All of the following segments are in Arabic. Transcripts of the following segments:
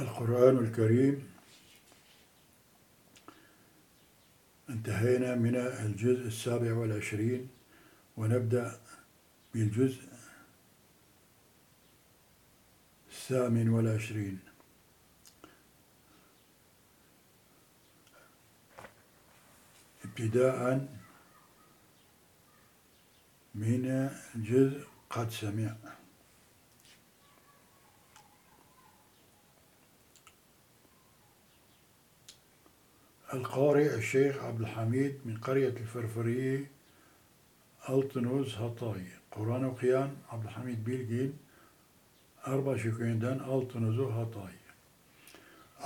القرآن الكريم. انتهينا من الجزء السابع والعشرين ونبدأ بالجزء الثامن والعشرين. ابتداء من الجزء قد سمع. القارئ الشيخ عبد الحميد من قرية الفرفرية ألتنوز هطاي. قرآن وقيان عبد الحميد بيلجين أربع شكويندان ألتنوز هطاي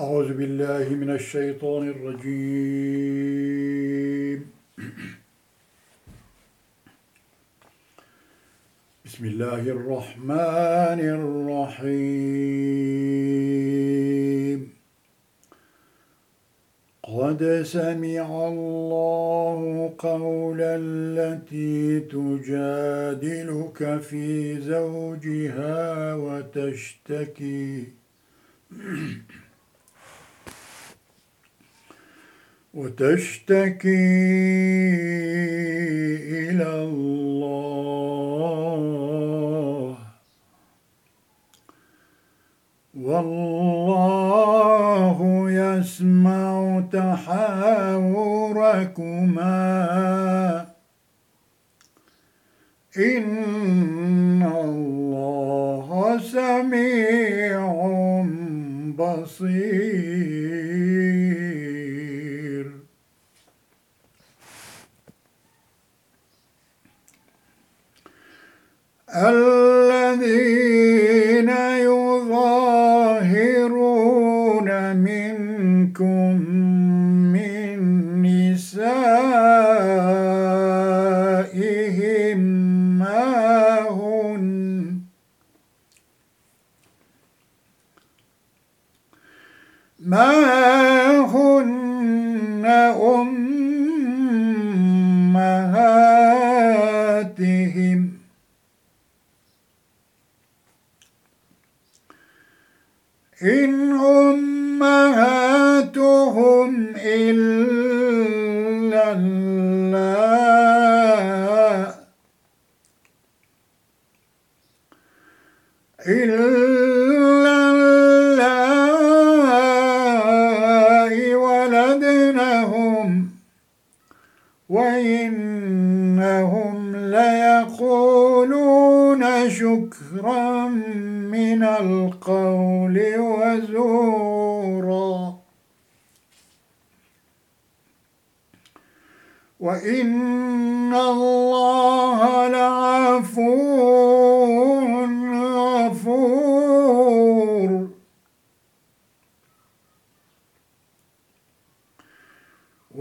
أعوذ بالله من الشيطان الرجيم. بسم الله الرحمن الرحيم. قد سمع الله قول التي تجادلك في زوجها وتشتكي. وتشتكي إلى الله تحاوركما. إن الله سميع بصير. الذين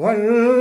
والذين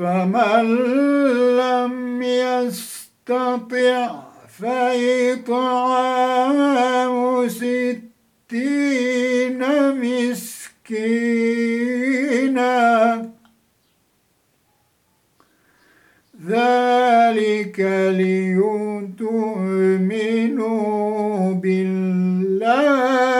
فمن لم يستطع فإطعام ستين مسكينا. ذلك ليؤمنوا بالله.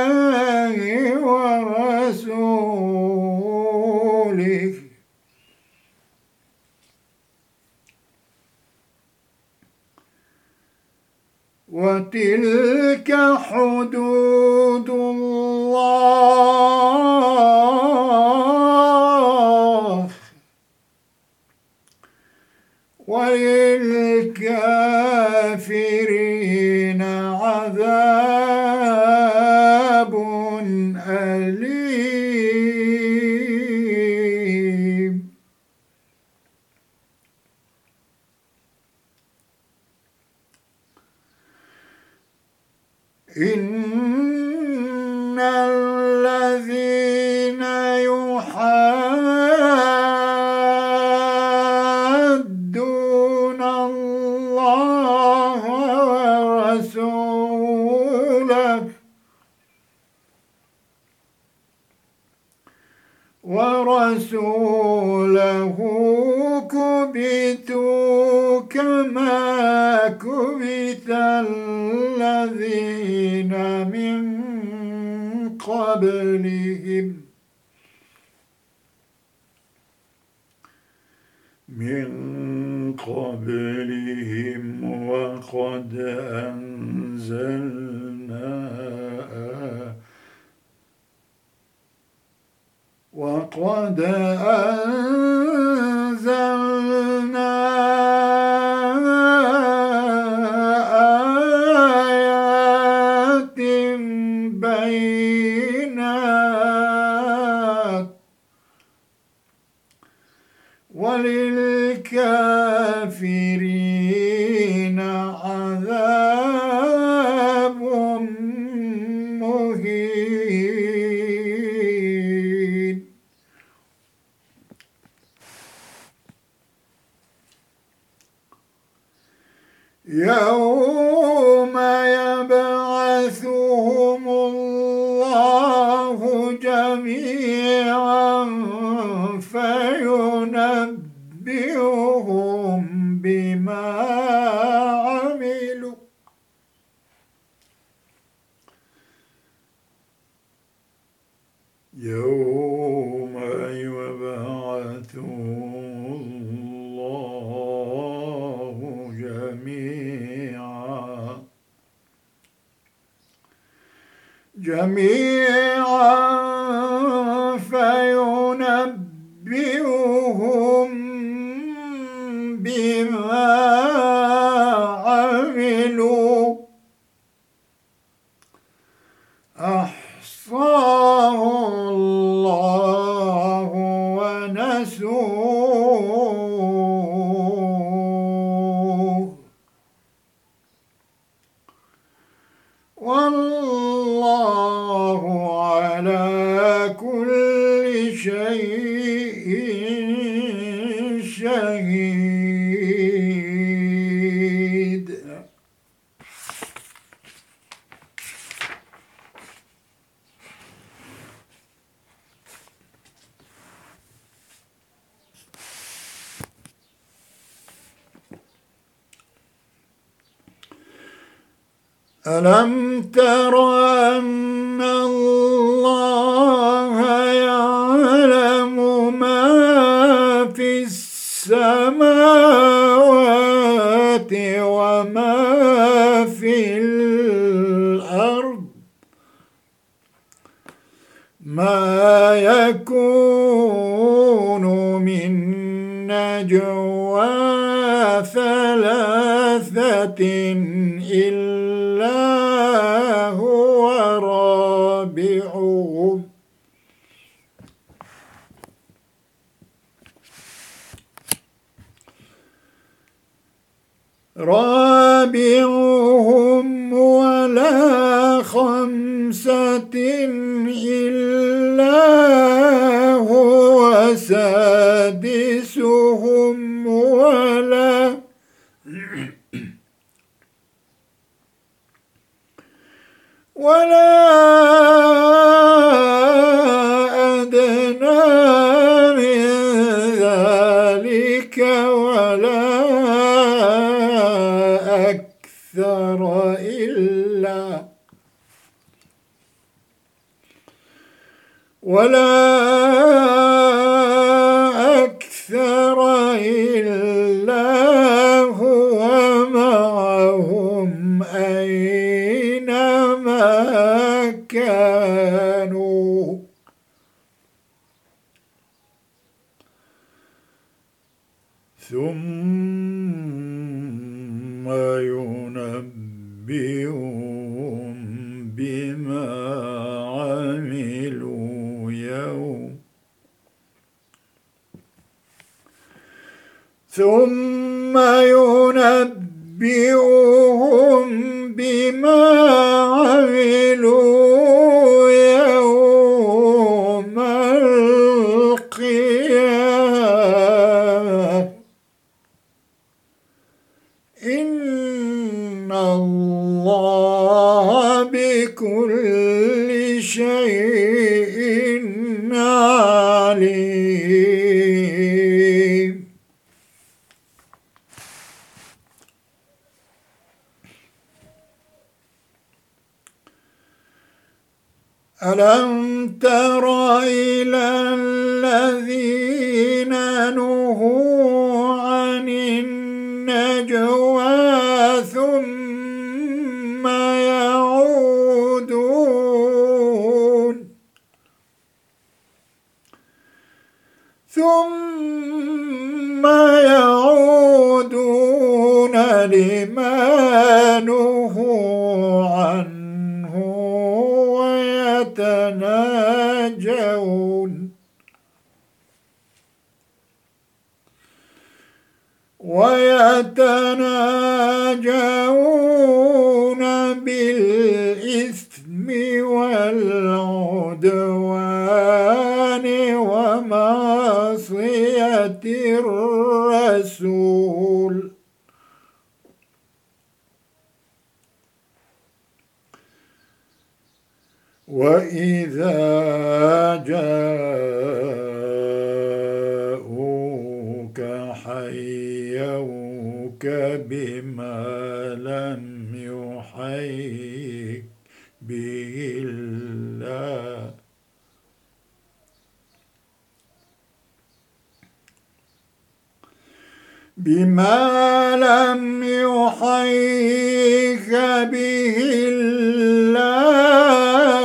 وتلك حدود الله. وللكافرين عذاب أليم إن الذين يحادون الله ورسوله ورسوله كبتوا كما كبت الذين من قبلهم من قبلهم وقد وقد أنزلنا آيات بينات وللكافرين Uh, ألم تر أن الله يعلم ما في السماوات وما في الأرض؟ ما يكون من نجوى ثلاثة إلا هو رابعهم رابعهم ولا خمسة إلا هو سادسهم ولا ولا ولا أكثر إلا هو معهم أينما كانوا. ثم ثم ينبئهم بما ألم تر إلى الذين وإذا جاءوك حيوك بما لم يحيك به الله بما لم يحيك به الله.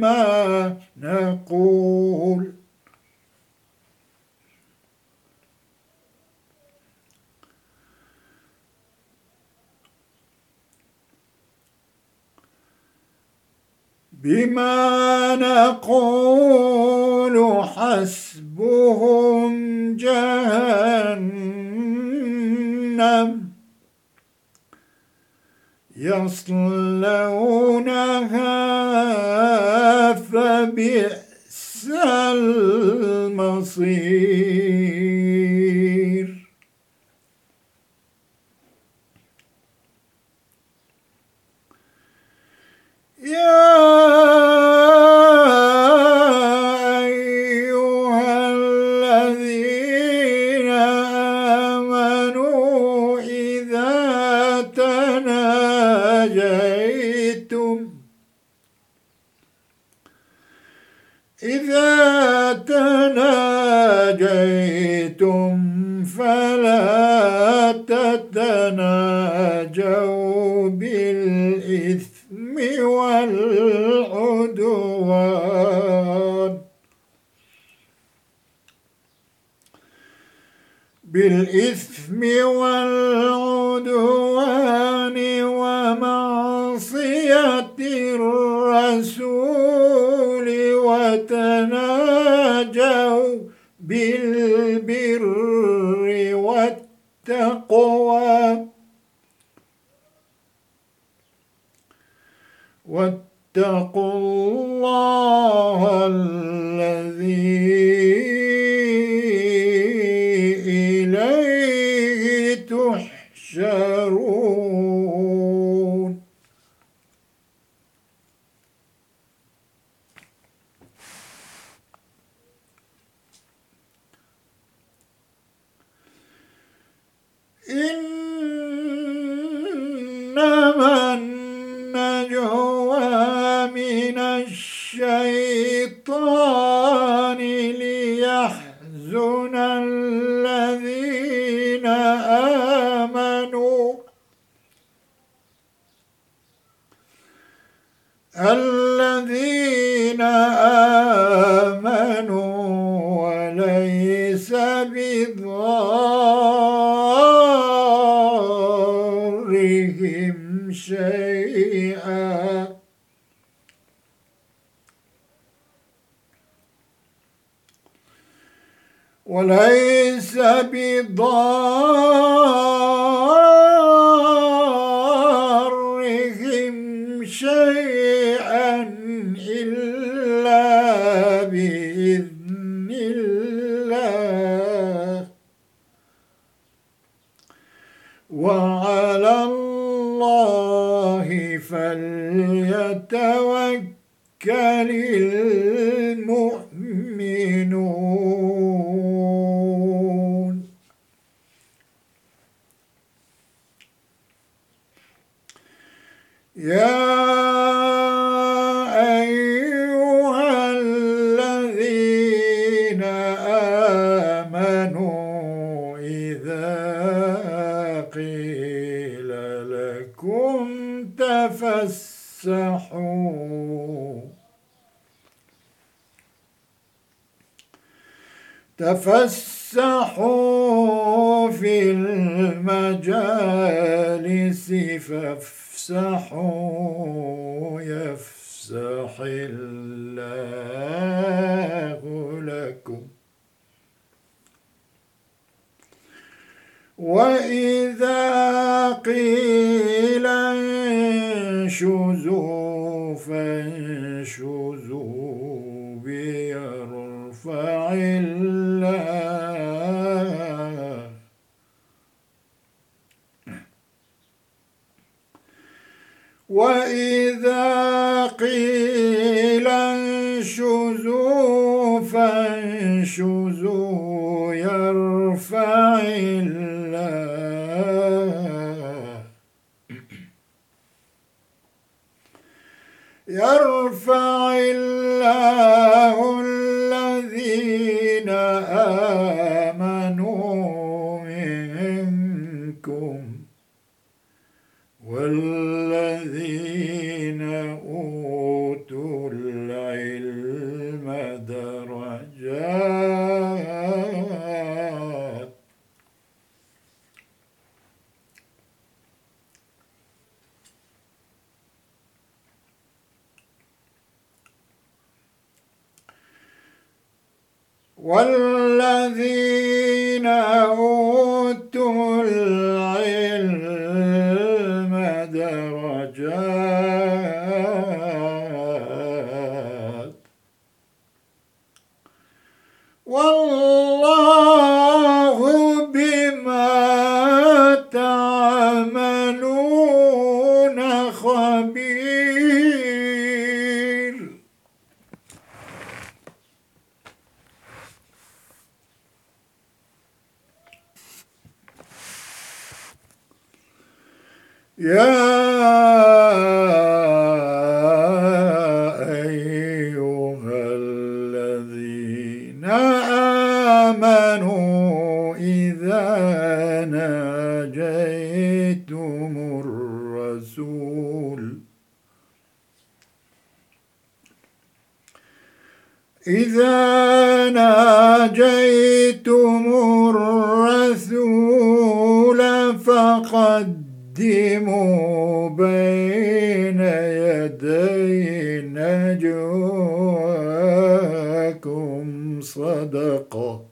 بما نقول. بما نقول حسبهم جهنم. يصلونها فبئس المصير. والتقوى واتقوا الله الذي إنما النجوى من الشيطان ليحزن الذين آمنوا. الذين آمنوا وليس بضارهم شيئا. وليس بضارهم فليتوكل المؤمنون يا أيها الذين آمنوا إذا قيل لكم تفسحوا تفسحوا في المجالس فافسحوا يفسح الله لكم. وإذا قيل انشزوا فانشزوا بيرفع الله وإذا قيل انشزوا فانشزوا يرفع الله يرفع الله إذا ناجيتم الرسول. إذا ناجيتم الرسول فقدموا بين يدي نجواكم. صدقه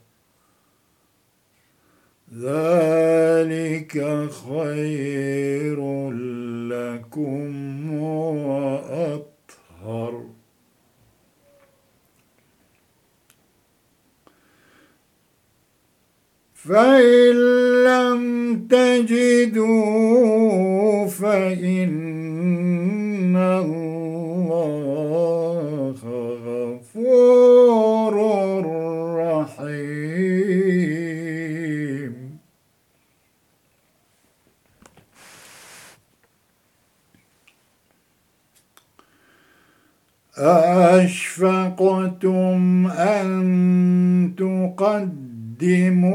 ذلك خير لكم وأطهر. فإن لم تجدوا فإن الله أأشفقتم أن تقدموا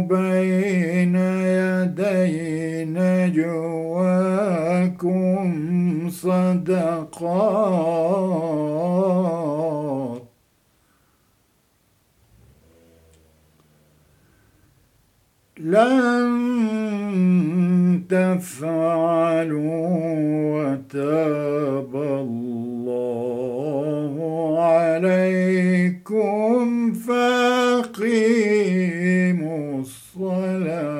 بين يدي نجواكم صدقات لن تفعلوا وتاب الله عليكم فاقيموا الصلاة.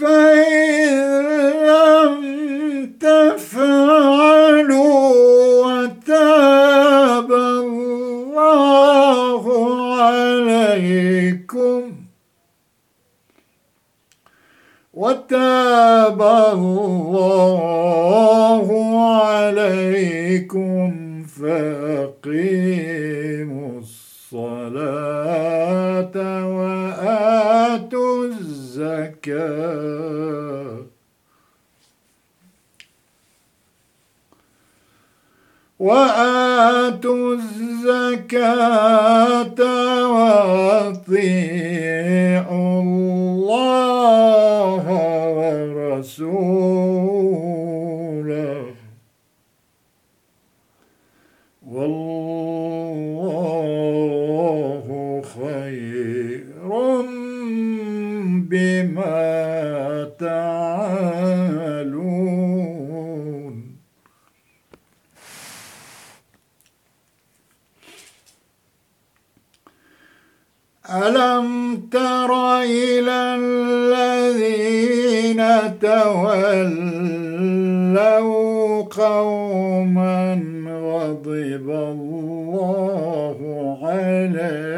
فإن لم تفعلوا وتاب الله عليكم وتاب الله عليكم فأقيموا الصلاة وآتوا الزكاة وآتوا الزكاة وأطيعوا الله ورسوله والله خير بما تعملون ألم تر إلى الذين تولوا قوما غضب الله عليهم.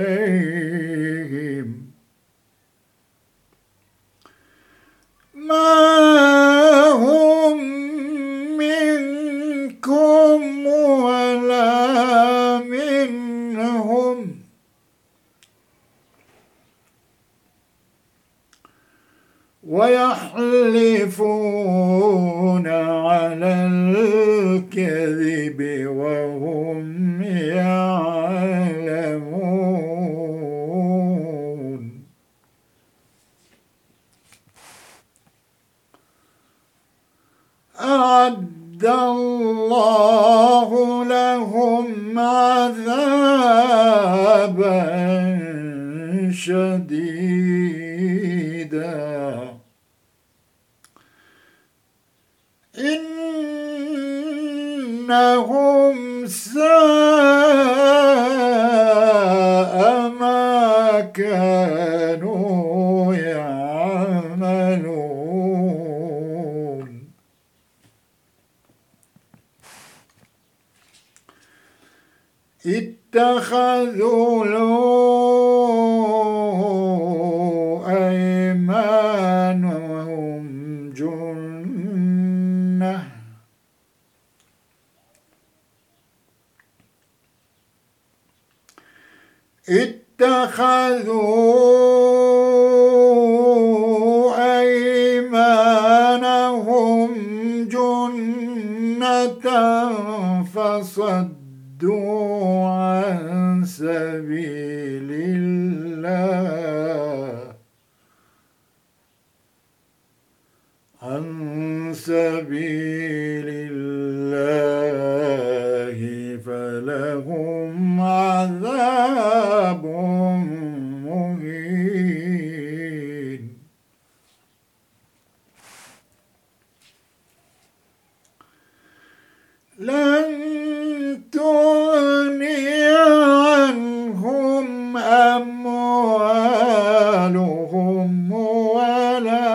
ما هم منكم ولا منهم ويحلفون على الكذب وهم يعلمون. أعد الله لهم عذابا شديدا. إنهم ساء ما كانوا يعملون. اتخذوا أيمانهم جنة اتخذوا أيمانهم جنة فصدوا صدوا عن سبيل الله. عن سبيل الله. فلهم عذاب مهين. لن تغني عنهم أموالهم ولا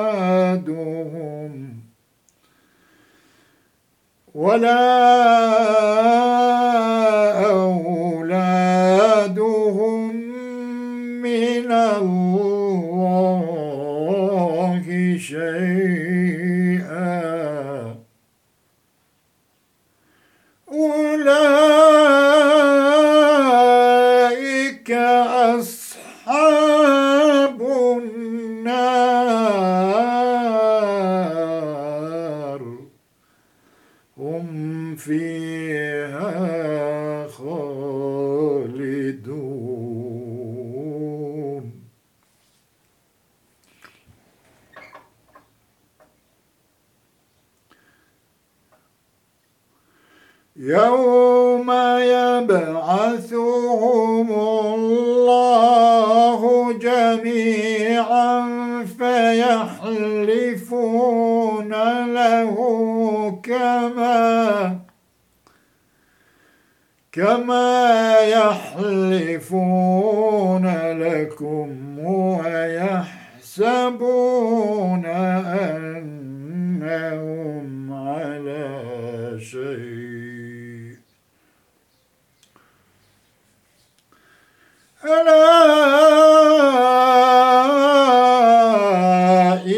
أولادهم ولا أولادهم من الله شيئا أولئك أصحاب النار هم فيها خالدون يوم يبعثهم الله جميعا فيحلفون له كما كما يحلفون لكم ويحسبون ألا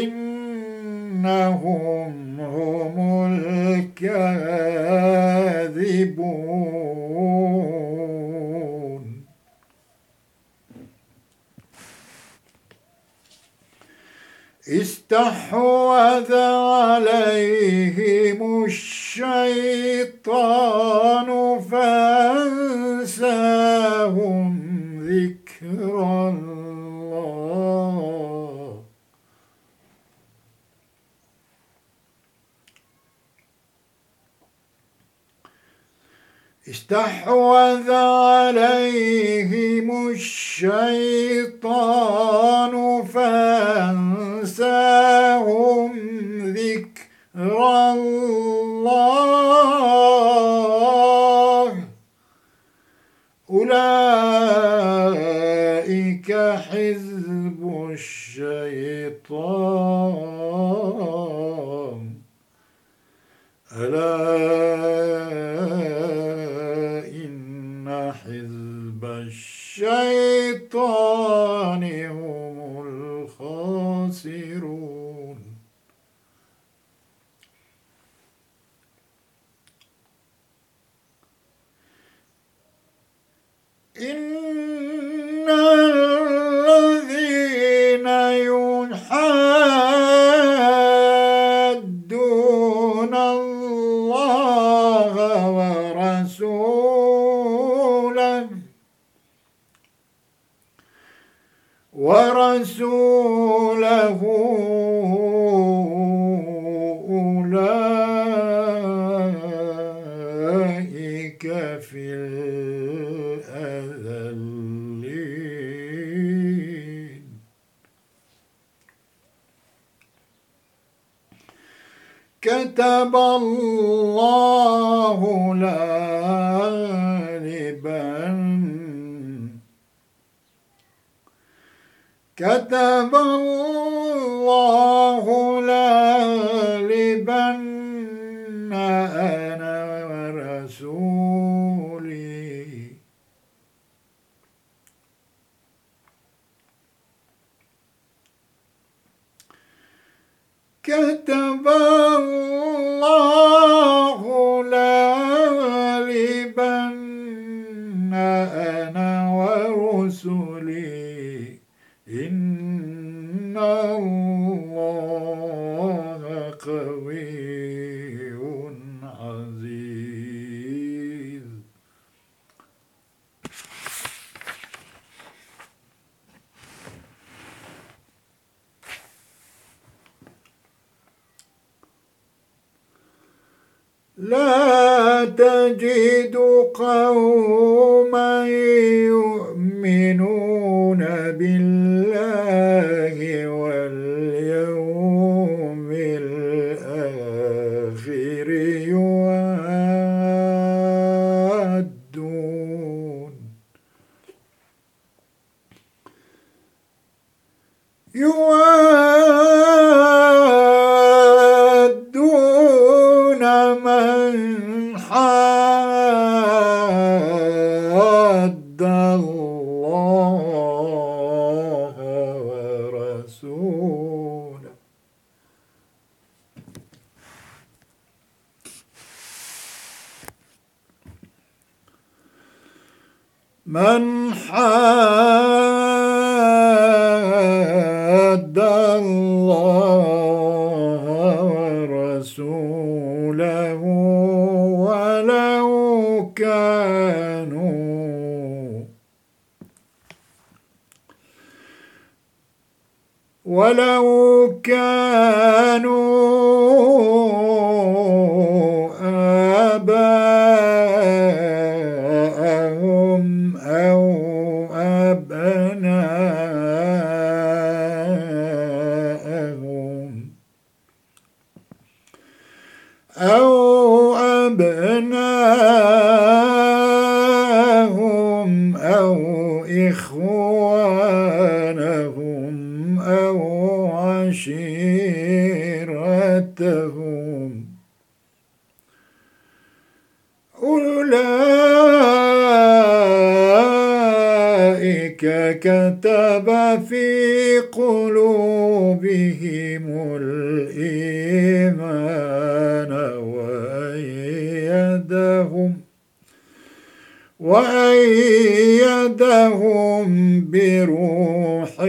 إنهم هم الكاذبون. استحوذ عليهم الشيطان استحوذ عليهم الشيطان فأنساهم. ورسوله أولئك في الأذلين. كتب الله لأغلبن كتب الله لأغلبن أنا ورسولي. كتب الله الله لا تجد قوما يؤمنون بالله واليوم الآخر يوادون يوادون من حاد الله ورسوله من حاد قلوبهم الإيمان وأيدهم وأيدهم بروح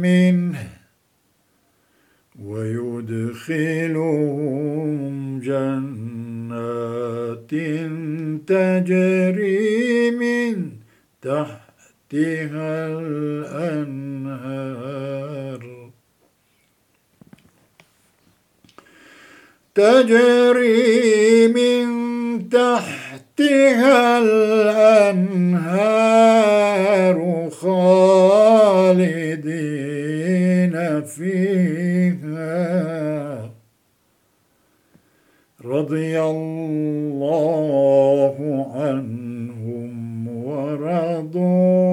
منه ويدخلهم جنات تجري من تحتها الأنهار. تجري من تحتها الأنهار خالدين فيها. رضي الله عنهم ورضوا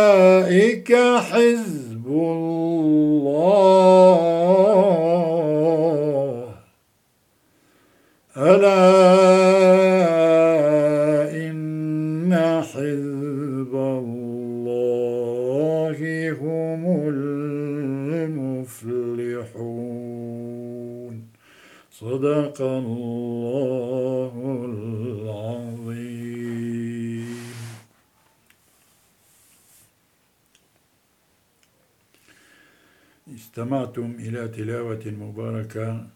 أولئك حزب الله إلى تلاوة مباركة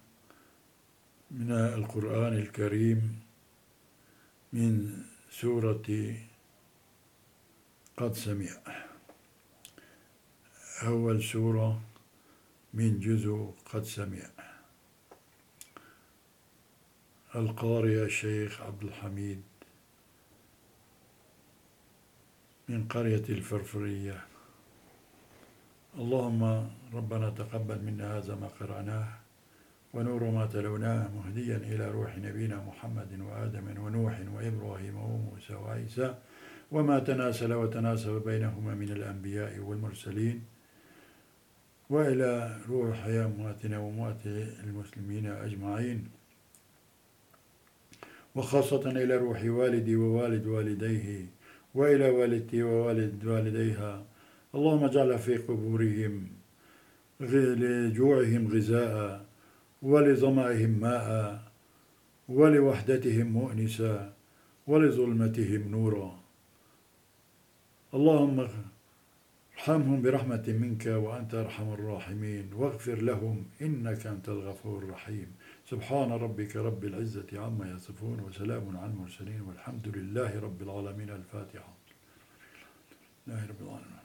من القرآن الكريم من سورة قد سمع. أول سورة من جزء قد سمع. القارئ الشيخ عبد الحميد من قرية الفرفرية. اللهم ربنا تقبل منا هذا ما قرأناه ونور ما تلوناه مهديا إلى روح نبينا محمد وآدم ونوح وإبراهيم وموسى وعيسى وما تناسل وتناسب بينهما من الأنبياء والمرسلين وإلى روح أمواتنا وأموات المسلمين أجمعين وخاصة إلى روح والدي ووالد والديه وإلى والدتي ووالد والديها اللهم اجعل في قبورهم لجوعهم غذاء ولظمأهم ماء ولوحدتهم مؤنسا ولظلمتهم نورا. اللهم ارحمهم برحمة منك وأنت أرحم الراحمين واغفر لهم إنك أنت الغفور الرحيم. سبحان ربك رب العزة عما يصفون وسلام على المرسلين والحمد لله رب العالمين. الفاتحة. الله رب العالمين.